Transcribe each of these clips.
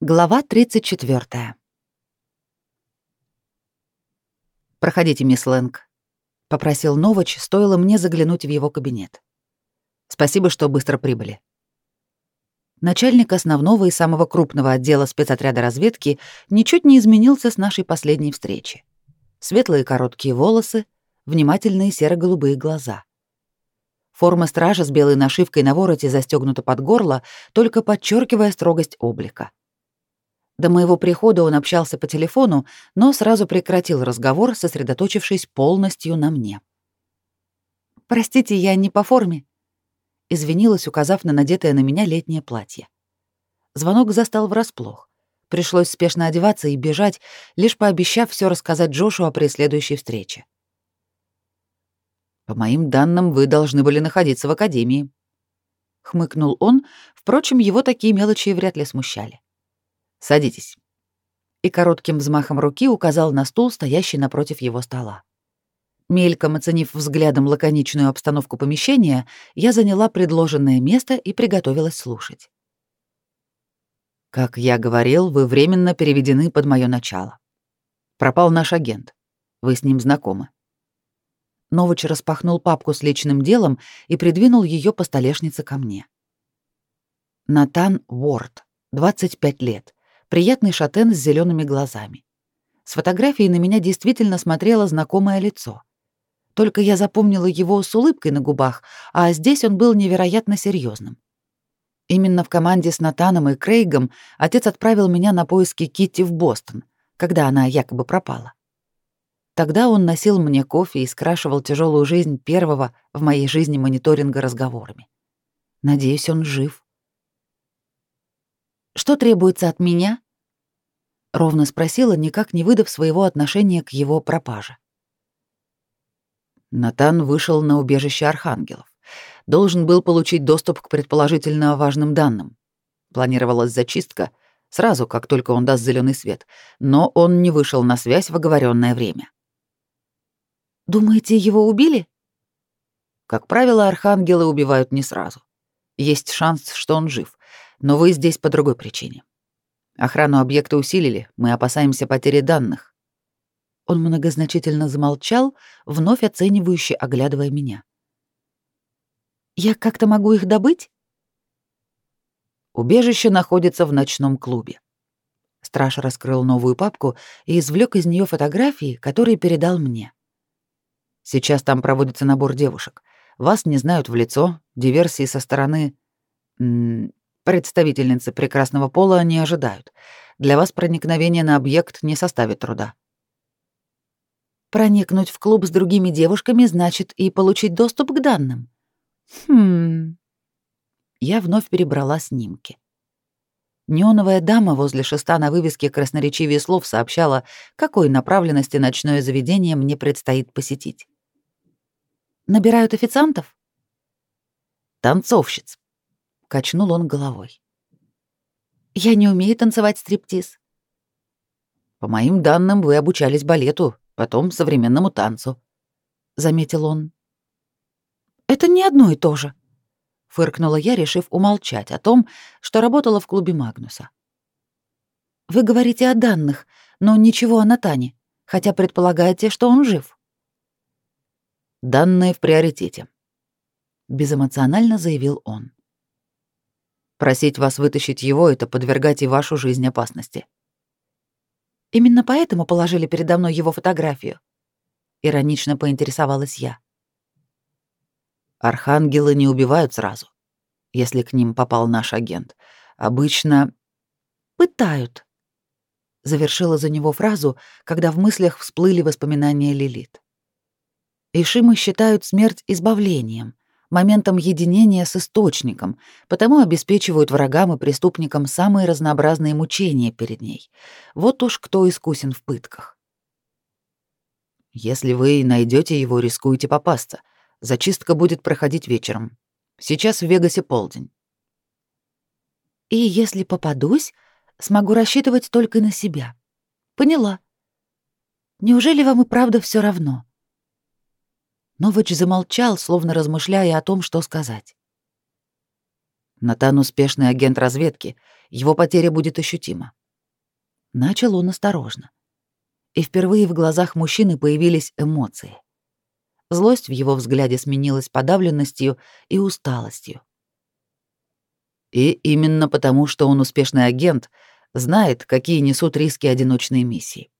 Глава 34. «Проходите, мисс Лэнг», — попросил Новач, стоило мне заглянуть в его кабинет. «Спасибо, что быстро прибыли». Начальник основного и самого крупного отдела спецотряда разведки ничуть не изменился с нашей последней встречи. Светлые короткие волосы, внимательные серо-голубые глаза. Форма стража с белой нашивкой на вороте застегнута под горло, только подчеркивая строгость облика. До моего прихода он общался по телефону, но сразу прекратил разговор, сосредоточившись полностью на мне. «Простите, я не по форме», — извинилась, указав на надетое на меня летнее платье. Звонок застал врасплох. Пришлось спешно одеваться и бежать, лишь пообещав все рассказать Джошу о преследующей встрече. «По моим данным, вы должны были находиться в академии», — хмыкнул он, впрочем, его такие мелочи вряд ли смущали. Садитесь». И коротким взмахом руки указал на стул, стоящий напротив его стола. Мельком оценив взглядом лаконичную обстановку помещения, я заняла предложенное место и приготовилась слушать. «Как я говорил, вы временно переведены под мое начало. Пропал наш агент. Вы с ним знакомы». Новыч распахнул папку с личным делом и придвинул ее по столешнице ко мне. Натан Уорд, 25 лет, приятный шатен с зелеными глазами. С фотографией на меня действительно смотрело знакомое лицо. Только я запомнила его с улыбкой на губах, а здесь он был невероятно серьезным. Именно в команде с Натаном и Крейгом отец отправил меня на поиски Китти в Бостон, когда она якобы пропала. Тогда он носил мне кофе и скрашивал тяжелую жизнь первого в моей жизни мониторинга разговорами. Надеюсь, он жив. Что требуется от меня? Ровно спросила, никак не выдав своего отношения к его пропаже. Натан вышел на убежище архангелов. Должен был получить доступ к предположительно важным данным. Планировалась зачистка сразу, как только он даст зеленый свет, но он не вышел на связь в оговоренное время. «Думаете, его убили?» Как правило, архангелы убивают не сразу. Есть шанс, что он жив, но вы здесь по другой причине. Охрану объекта усилили, мы опасаемся потери данных. Он многозначительно замолчал, вновь оценивающе оглядывая меня. Я как-то могу их добыть? Убежище находится в ночном клубе. Страж раскрыл новую папку и извлек из нее фотографии, которые передал мне. Сейчас там проводится набор девушек. Вас не знают в лицо, диверсии со стороны Представительницы прекрасного пола не ожидают. Для вас проникновение на объект не составит труда. Проникнуть в клуб с другими девушками значит и получить доступ к данным. Хм. Я вновь перебрала снимки. Неоновая дама возле шеста на вывеске красноречивее слов сообщала, какой направленности ночное заведение мне предстоит посетить. Набирают официантов? Танцовщиц. Качнул он головой. Я не умею танцевать стриптиз. По моим данным, вы обучались балету, потом современному танцу, заметил он. Это не одно и то же, фыркнула я, решив умолчать о том, что работала в клубе Магнуса. Вы говорите о данных, но ничего о Натане, хотя предполагаете, что он жив. Данные в приоритете, безэмоционально заявил он. Просить вас вытащить его — это подвергать и вашу жизнь опасности. Именно поэтому положили передо мной его фотографию. Иронично поинтересовалась я. Архангелы не убивают сразу, если к ним попал наш агент. Обычно пытают. Завершила за него фразу, когда в мыслях всплыли воспоминания Лилит. Ишимы считают смерть избавлением, моментом единения с источником, потому обеспечивают врагам и преступникам самые разнообразные мучения перед ней. Вот уж кто искусен в пытках. Если вы найдете его, рискуете попасться. Зачистка будет проходить вечером. Сейчас в Вегасе полдень. И если попадусь, смогу рассчитывать только на себя. Поняла. Неужели вам и правда все равно? Новыч замолчал, словно размышляя о том, что сказать. Натан успешный агент разведки, его потеря будет ощутима. Начал он осторожно. И впервые в глазах мужчины появились эмоции. Злость в его взгляде сменилась подавленностью и усталостью. И именно потому, что он успешный агент, знает, какие несут риски одиночные миссии.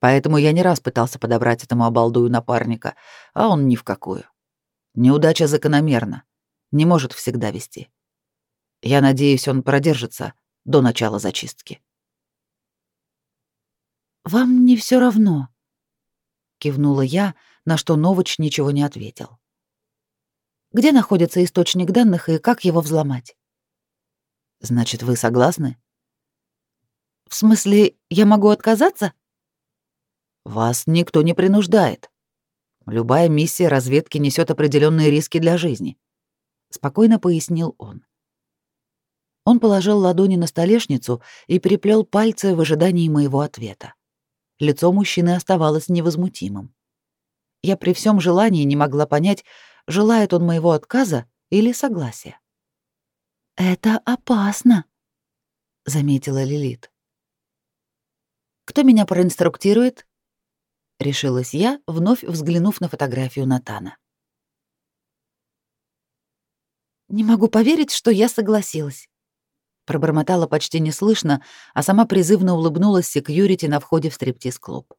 Поэтому я не раз пытался подобрать этому обалдую напарника, а он ни в какую. Неудача закономерна, не может всегда вести. Я надеюсь, он продержится до начала зачистки. «Вам не все равно?» — кивнула я, на что Новыч ничего не ответил. «Где находится источник данных и как его взломать?» «Значит, вы согласны?» «В смысле, я могу отказаться?» «Вас никто не принуждает. Любая миссия разведки несет определенные риски для жизни», — спокойно пояснил он. Он положил ладони на столешницу и переплел пальцы в ожидании моего ответа. Лицо мужчины оставалось невозмутимым. Я при всем желании не могла понять, желает он моего отказа или согласия. «Это опасно», — заметила Лилит. «Кто меня проинструктирует?» — решилась я, вновь взглянув на фотографию Натана. «Не могу поверить, что я согласилась пробормотала почти неслышно, а сама призывно улыбнулась секьюрити на входе в стриптиз-клуб.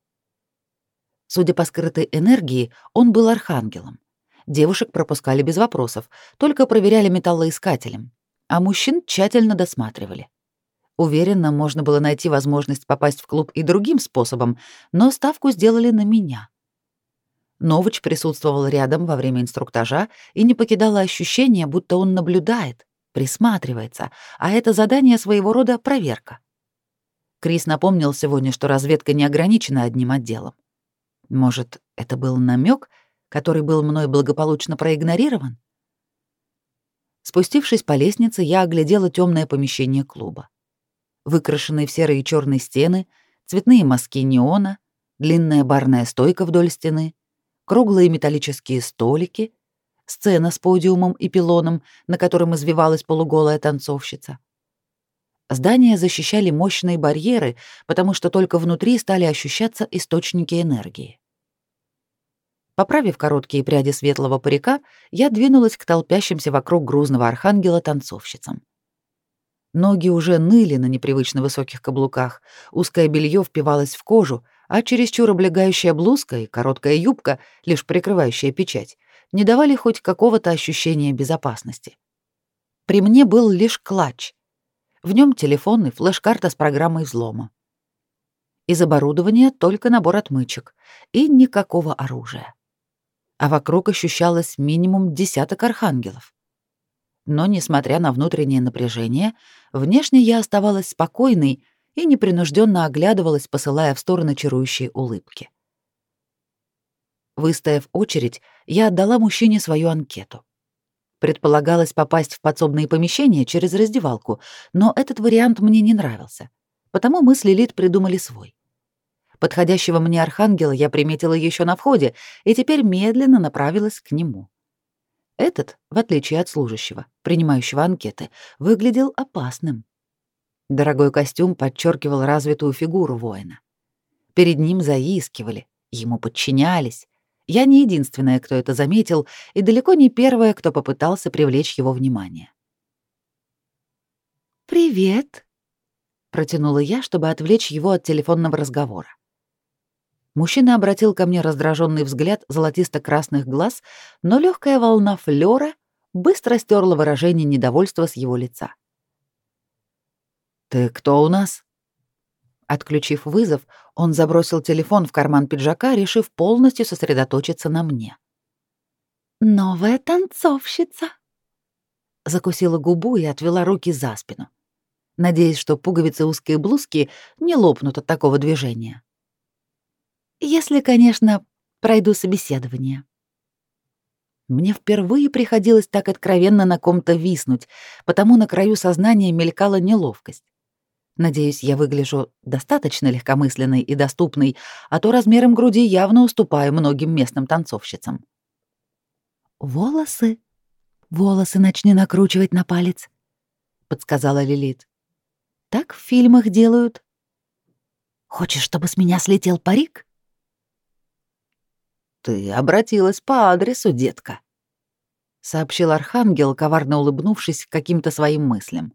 Судя по скрытой энергии, он был архангелом. Девушек пропускали без вопросов, только проверяли металлоискателем, а мужчин тщательно досматривали. Уверенно, можно было найти возможность попасть в клуб и другим способом, но ставку сделали на меня. Новыч присутствовал рядом во время инструктажа и не покидало ощущение, будто он наблюдает, присматривается, а это задание своего рода проверка. Крис напомнил сегодня, что разведка не ограничена одним отделом. Может, это был намек, который был мной благополучно проигнорирован? Спустившись по лестнице, я оглядела темное помещение клуба. Выкрашенные в серые и черные стены, цветные мазки неона, длинная барная стойка вдоль стены, круглые металлические столики — сцена с подиумом и пилоном, на котором извивалась полуголая танцовщица. Здание защищали мощные барьеры, потому что только внутри стали ощущаться источники энергии. Поправив короткие пряди светлого парика, я двинулась к толпящимся вокруг грузного архангела танцовщицам. Ноги уже ныли на непривычно высоких каблуках, узкое белье впивалось в кожу, а чересчур облегающая блузка и короткая юбка, лишь прикрывающая печать, не давали хоть какого-то ощущения безопасности. При мне был лишь клатч. В нем телефон и флеш-карта с программой взлома. Из оборудования только набор отмычек и никакого оружия. А вокруг ощущалось минимум десяток архангелов. Но, несмотря на внутреннее напряжение, внешне я оставалась спокойной и непринужденно оглядывалась, посылая в стороны чарующие улыбки. Выстояв очередь, я отдала мужчине свою анкету. Предполагалось попасть в подсобные помещения через раздевалку, но этот вариант мне не нравился. Потому мы с Лилит придумали свой. Подходящего мне архангела я приметила еще на входе и теперь медленно направилась к нему. Этот, в отличие от служащего, принимающего анкеты, выглядел опасным. Дорогой костюм подчеркивал развитую фигуру воина. Перед ним заискивали, ему подчинялись, я не единственная, кто это заметил, и далеко не первая, кто попытался привлечь его внимание. «Привет», — протянула я, чтобы отвлечь его от телефонного разговора. Мужчина обратил ко мне раздраженный взгляд золотисто-красных глаз, но легкая волна флера быстро стерла выражение недовольства с его лица. «Ты кто у нас?» Отключив вызов, он забросил телефон в карман пиджака, решив полностью сосредоточиться на мне. «Новая танцовщица!» Закусила губу и отвела руки за спину, надеясь, что пуговицы узкой блузки не лопнут от такого движения. «Если, конечно, пройду собеседование». Мне впервые приходилось так откровенно на ком-то виснуть, потому на краю сознания мелькала неловкость. Надеюсь, я выгляжу достаточно легкомысленной и доступной, а то размером груди явно уступаю многим местным танцовщицам. «Волосы?» волосы начни накручивать на палец», — подсказала Лилит. «Так в фильмах делают». «Хочешь, чтобы с меня слетел парик?» «Ты обратилась по адресу, детка», — сообщил Архангел, коварно улыбнувшись каким-то своим мыслям.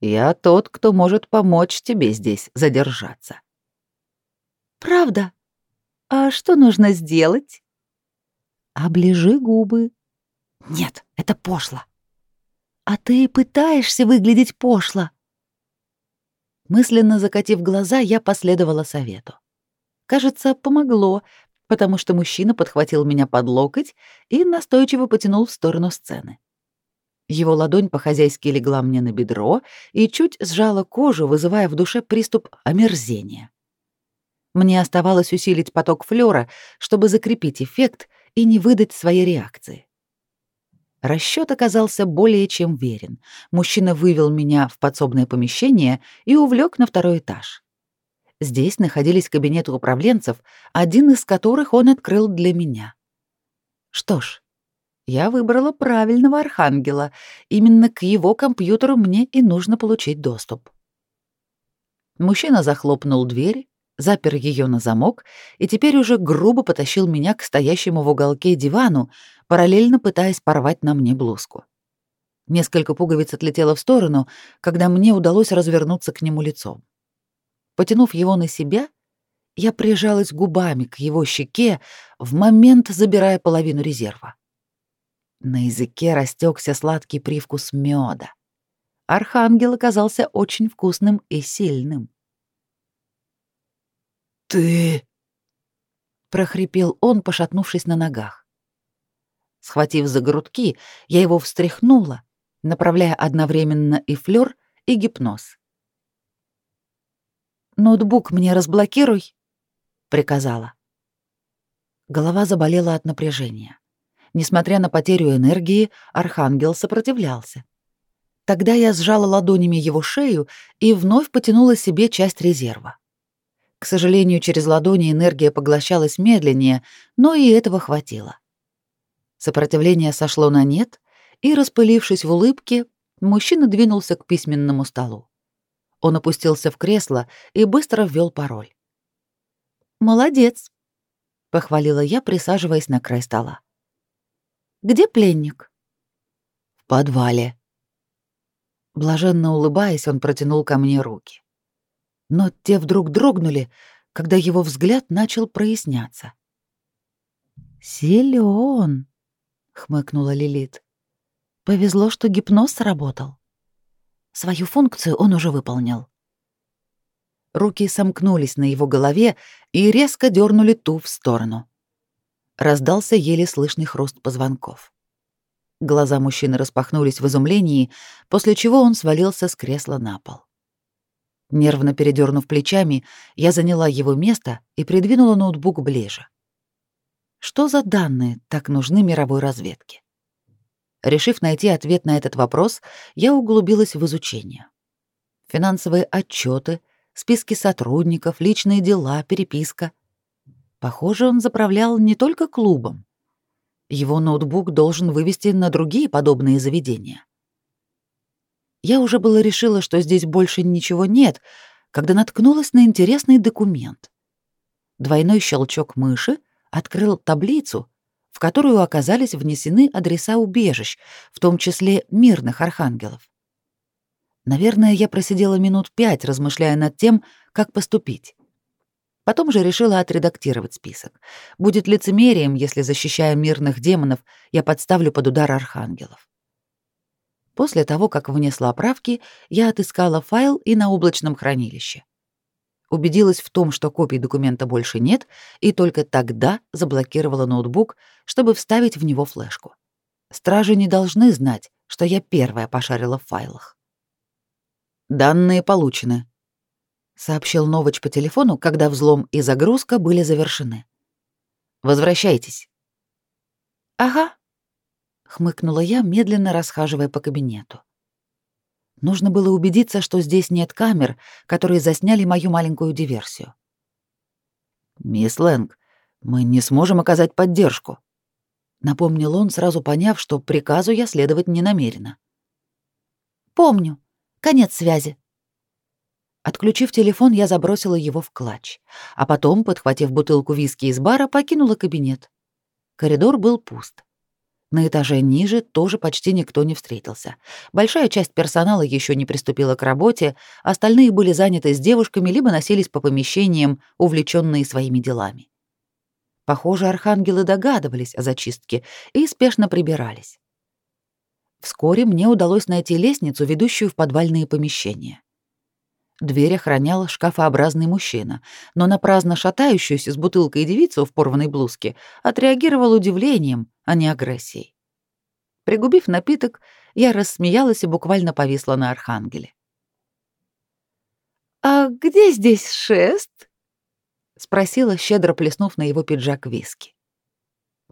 «Я тот, кто может помочь тебе здесь задержаться». «Правда? А что нужно сделать?» «Оближи губы». «Нет, это пошло». «А ты пытаешься выглядеть пошло». Мысленно закатив глаза, я последовала совету. Кажется, помогло, потому что мужчина подхватил меня под локоть и настойчиво потянул в сторону сцены. Его ладонь по-хозяйски легла мне на бедро и чуть сжала кожу, вызывая в душе приступ омерзения. Мне оставалось усилить поток флёра, чтобы закрепить эффект и не выдать своей реакции. Расчёт оказался более чем верен. Мужчина вывел меня в подсобное помещение и увлёк на второй этаж. Здесь находились кабинеты управленцев, один из которых он открыл для меня. Что ж, я выбрала правильного архангела. Именно к его компьютеру мне и нужно получить доступ. Мужчина захлопнул дверь, запер ее на замок и теперь уже грубо потащил меня к стоящему в уголке дивану, параллельно пытаясь порвать на мне блузку. Несколько пуговиц отлетело в сторону, когда мне удалось развернуться к нему лицом. Потянув его на себя, я прижалась губами к его щеке, в момент забирая половину резерва. На языке растекся сладкий привкус меда. Архангел оказался очень вкусным и сильным. «Ты...» — прохрипел он, пошатнувшись на ногах. Схватив за грудки, я его встряхнула, направляя одновременно и флёр, и гипноз. «Ноутбук мне разблокируй», — приказала. Голова заболела от напряжения. Несмотря на потерю энергии, архангел сопротивлялся. Тогда я сжала ладонями его шею и вновь потянула себе часть резерва. К сожалению, через ладони энергия поглощалась медленнее, но и этого хватило. Сопротивление сошло на нет, и, распылившись в улыбке, мужчина двинулся к письменному столу. Он опустился в кресло и быстро ввел пароль. «Молодец», — похвалила я, присаживаясь на край стола. «Где пленник?» «В подвале». Блаженно улыбаясь, он протянул ко мне руки. Но те вдруг дрогнули, когда его взгляд начал проясняться. «Силён», — хмыкнула Лилит. «Повезло, что гипноз сработал». Свою функцию он уже выполнил. Руки сомкнулись на его голове и резко дернули ту в сторону. Раздался еле слышный хруст позвонков. Глаза мужчины распахнулись в изумлении, после чего он свалился с кресла на пол. Нервно передернув плечами, я заняла его место и придвинула ноутбук ближе. Что за данные так нужны мировой разведке? Решив найти ответ на этот вопрос, я углубилась в изучение. Финансовые отчеты, списки сотрудников, личные дела, переписка. Похоже, он заправлял не только клубом. Его ноутбук должен вывести на другие подобные заведения. Я уже было решила, что здесь больше ничего нет, когда наткнулась на интересный документ. Двойной щелчок мыши открыл таблицу, в которую оказались внесены адреса убежищ, в том числе мирных архангелов. Наверное, я просидела минут пять, размышляя над тем, как поступить. Потом же решила отредактировать список. Будет лицемерием, если, защищая мирных демонов, я подставлю под удар архангелов. После того, как внесла правки, я отыскала файл и на облачном хранилище убедилась в том, что копий документа больше нет, и только тогда заблокировала ноутбук, чтобы вставить в него флешку. Стражи не должны знать, что я первая пошарила в файлах. «Данные получены», — сообщил Новоч по телефону, когда взлом и загрузка были завершены. «Возвращайтесь». «Ага», — хмыкнула я, медленно расхаживая по кабинету. Нужно было убедиться, что здесь нет камер, которые засняли мою маленькую диверсию. «Мисс Лэнг, мы не сможем оказать поддержку», Напомнил он, сразу поняв, что приказу я следовать не намерена. «Помню. Конец связи». Отключив телефон, я забросила его в клатч, а потом, подхватив бутылку виски из бара, покинула кабинет. Коридор был пуст. На этаже ниже тоже почти никто не встретился. Большая часть персонала еще не приступила к работе, остальные были заняты с девушками либо носились по помещениям, увлеченные своими делами. Похоже, архангелы догадывались о зачистке и спешно прибирались. Вскоре мне удалось найти лестницу, ведущую в подвальные помещения. Дверь охранял шкафообразный мужчина, но на праздно шатающуюся с бутылкой девицу в порванной блузке отреагировал удивлением, а не агрессией. Пригубив напиток, я рассмеялась и буквально повисла на архангеле. «А где здесь шест?» — спросила, щедро плеснув на его пиджак виски.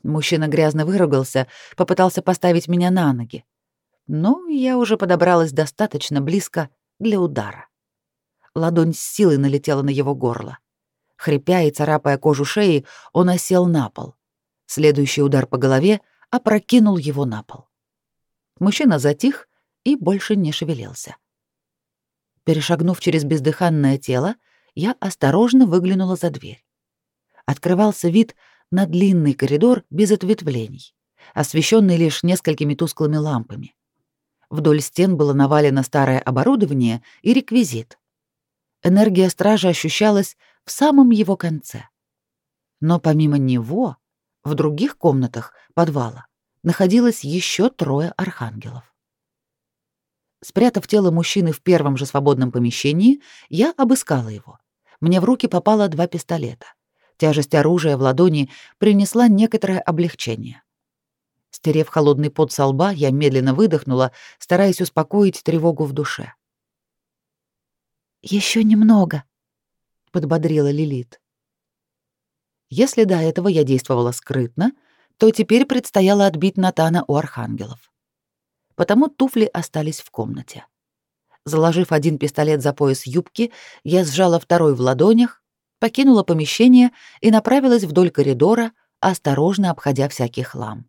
Мужчина грязно выругался, попытался поставить меня на ноги. Но я уже подобралась достаточно близко для удара. Ладонь с силой налетела на его горло. Хрипя и царапая кожу шеи, он осел на пол. Следующий удар по голове опрокинул его на пол. Мужчина затих и больше не шевелился. Перешагнув через бездыханное тело, я осторожно выглянула за дверь. Открывался вид на длинный коридор без ответвлений, освещенный лишь несколькими тусклыми лампами. Вдоль стен было навалено старое оборудование и реквизит. Энергия стража ощущалась в самом его конце. Но помимо него, в других комнатах подвала находилось еще трое архангелов. Спрятав тело мужчины в первом же свободном помещении, я обыскала его. Мне в руки попало два пистолета. Тяжесть оружия в ладони принесла некоторое облегчение. Стерев холодный пот со лба, я медленно выдохнула, стараясь успокоить тревогу в душе. Еще немного, подбодрила Лилит. Если до этого я действовала скрытно, то теперь предстояло отбить Натана у архангелов. Потому туфли остались в комнате. Заложив один пистолет за пояс юбки, я сжала второй в ладонях, покинула помещение и направилась вдоль коридора, осторожно обходя всякий хлам.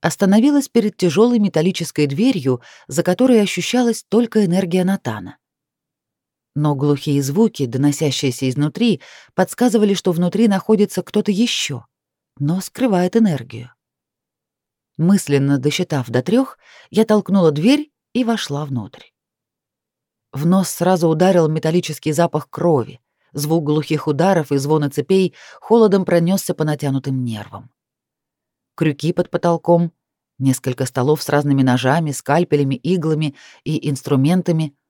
Остановилась перед тяжелой металлической дверью, за которой ощущалась только энергия Натана но глухие звуки, доносящиеся изнутри, подсказывали, что внутри находится кто-то еще, но скрывает энергию. Мысленно досчитав до трех, я толкнула дверь и вошла внутрь. В нос сразу ударил металлический запах крови. Звук глухих ударов и звона цепей холодом пронесся по натянутым нервам. Крюки под потолком, несколько столов с разными ножами, скальпелями, иглами и инструментами —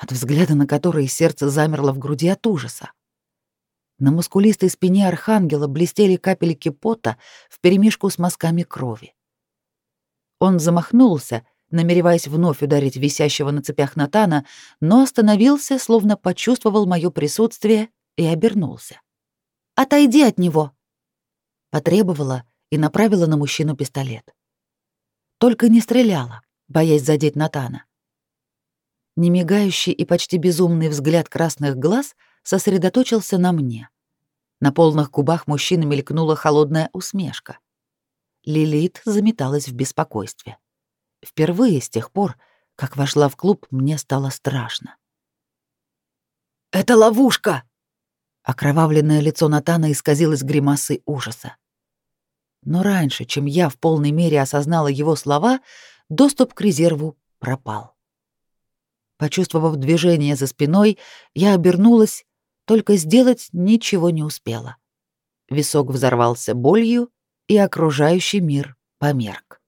от взгляда на который сердце замерло в груди от ужаса. На мускулистой спине архангела блестели капельки пота вперемешку с мазками крови. Он замахнулся, намереваясь вновь ударить висящего на цепях Натана, но остановился, словно почувствовал мое присутствие и обернулся. «Отойди от него!» Потребовала и направила на мужчину пистолет. Только не стреляла, боясь задеть Натана. Немигающий и почти безумный взгляд красных глаз сосредоточился на мне. На полных губах мужчины мелькнула холодная усмешка. Лилит заметалась в беспокойстве. Впервые с тех пор, как вошла в клуб, мне стало страшно. «Это ловушка!» Окровавленное лицо Натана исказилось гримасой ужаса. Но раньше, чем я в полной мере осознала его слова, доступ к резерву пропал. Почувствовав движение за спиной, я обернулась, только сделать ничего не успела. Висок взорвался болью, и окружающий мир померк.